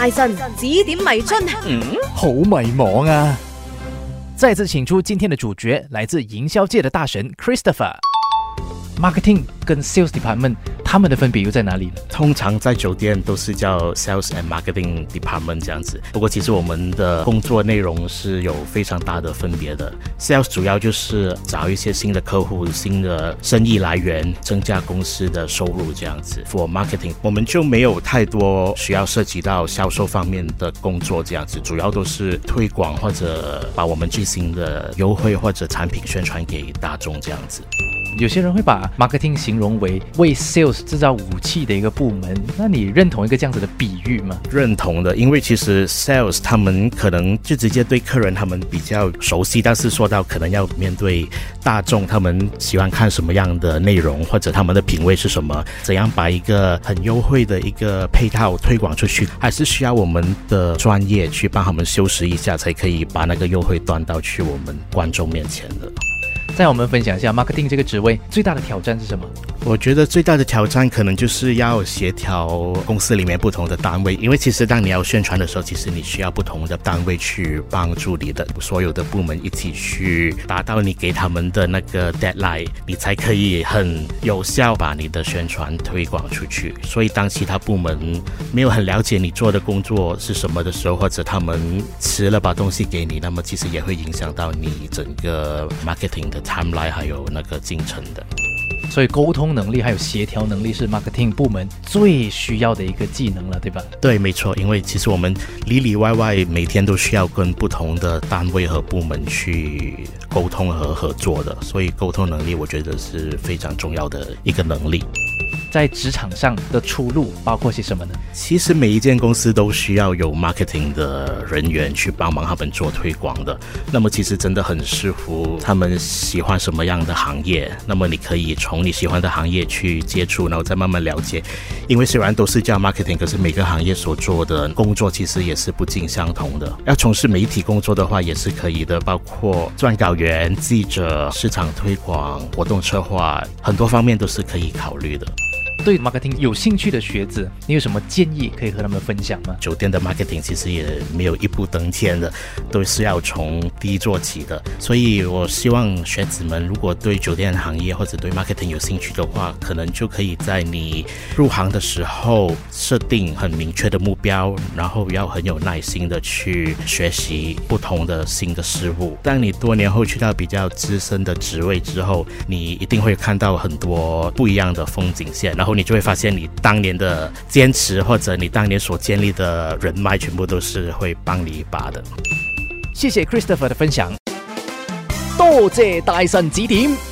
大神指点迷津。嗯，好迷茫啊！再次请出今天的主角，来自营销界的大神 Christopher。Marketing 跟 Sales Department 他们的分别又在哪里呢？通常在酒店都是叫 Sales and Marketing Department 这样子。不过其实我们的工作内容是有非常大的分别的。Sales 主要就是找一些新的客户、新的生意来源，增加公司的收入这样子。For Marketing，我们就没有太多需要涉及到销售方面的工作这样子，主要都是推广或者把我们最新的优惠或者产品宣传给大众这样子。有些人会把 marketing 形容为为 sales 制造武器的一个部门，那你认同一个这样子的比喻吗？认同的，因为其实 sales 他们可能就直接对客人他们比较熟悉，但是说到可能要面对大众，他们喜欢看什么样的内容，或者他们的品味是什么，怎样把一个很优惠的一个配套推广出去，还是需要我们的专业去帮他们修饰一下，才可以把那个优惠端到去我们观众面前的。再我们分享一下 marketing 这个职位最大的挑战是什么？我觉得最大的挑战可能就是要协调公司里面不同的单位，因为其实当你要宣传的时候，其实你需要不同的单位去帮助你的所有的部门一起去达到你给他们的那个 deadline，你才可以很有效把你的宣传推广出去。所以当其他部门没有很了解你做的工作是什么的时候，或者他们迟了把东西给你，那么其实也会影响到你整个 marketing 的 timeline 还有那个进程的。所以沟通能力还有协调能力是 marketing 部门最需要的一个技能了，对吧？对，没错。因为其实我们里里外外每天都需要跟不同的单位和部门去沟通和合作的，所以沟通能力我觉得是非常重要的一个能力。在职场上的出路包括些什么呢？其实每一间公司都需要有 marketing 的人员去帮忙他们做推广的。那么其实真的很视乎他们喜欢什么样的行业。那么你可以从你喜欢的行业去接触，然后再慢慢了解。因为虽然都是叫 marketing，可是每个行业所做的工作其实也是不尽相同的。要从事媒体工作的话也是可以的，包括撰稿员、记者、市场推广、活动策划，很多方面都是可以考虑的。对 marketing 有兴趣的学子，你有什么建议可以和他们分享吗？酒店的 marketing 其实也没有一步登天的，都是要从低做起的。所以我希望学子们，如果对酒店行业或者对 marketing 有兴趣的话，可能就可以在你入行的时候设定很明确的目标，然后要很有耐心的去学习不同的新的事物。当你多年后去到比较资深的职位之后，你一定会看到很多不一样的风景线，然后你就会发现，你当年的坚持，或者你当年所建立的人脉，全部都是会帮你一把的。谢谢 Christopher 的分享，多谢大神指点。